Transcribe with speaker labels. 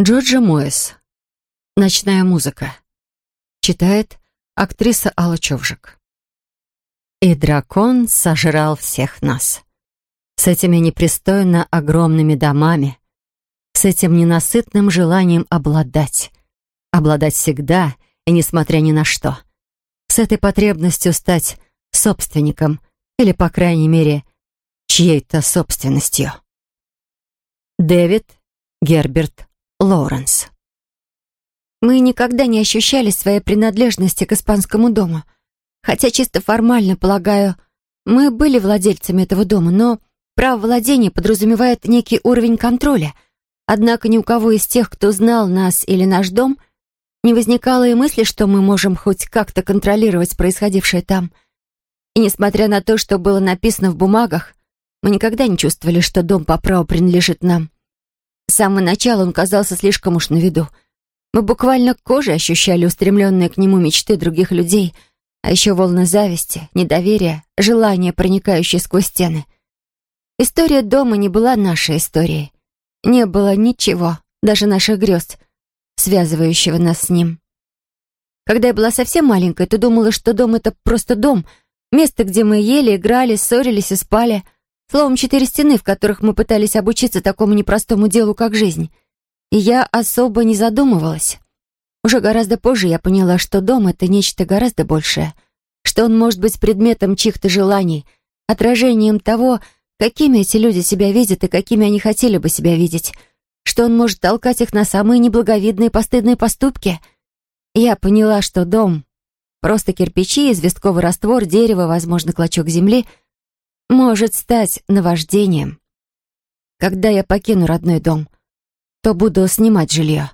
Speaker 1: Джорджа Моэс. «Ночная музыка». Читает актриса Алла Човжик. И дракон сожрал всех нас. С этими непристойно огромными домами, с этим ненасытным желанием обладать. Обладать всегда и несмотря ни на что. С этой потребностью стать собственником или, по крайней мере, чьей-то собственностью. Дэвид Герберт Лоуренс.
Speaker 2: Мы никогда не ощущали своей принадлежности к испанскому дому. Хотя чисто формально, полагаю, мы были владельцами этого дома, но право владения подразумевает некий уровень контроля. Однако ни у кого из тех, кто знал нас или наш дом, не возникало и мысли, что мы можем хоть как-то контролировать происходившее там. И несмотря на то, что было написано в бумагах, мы никогда не чувствовали, что дом по праву принадлежит нам. С самого начала он казался слишком уж на виду. Мы буквально кожей ощущали устремленные к нему мечты других людей, а еще волны зависти, недоверия, желания, проникающие сквозь стены. История дома не была нашей историей. Не было ничего, даже наших грез, связывающего нас с ним. Когда я была совсем маленькой, то думала, что дом — это просто дом, место, где мы ели, играли, ссорились и спали — Словом, четыре стены, в которых мы пытались обучиться такому непростому делу, как жизнь. И я особо не задумывалась. Уже гораздо позже я поняла, что дом — это нечто гораздо большее, что он может быть предметом чьих-то желаний, отражением того, какими эти люди себя видят и какими они хотели бы себя видеть, что он может толкать их на самые неблаговидные постыдные поступки. Я поняла, что дом — просто кирпичи, известковый раствор, дерево, возможно, клочок земли — может стать наваждением. Когда я покину родной дом, то буду снимать жилье.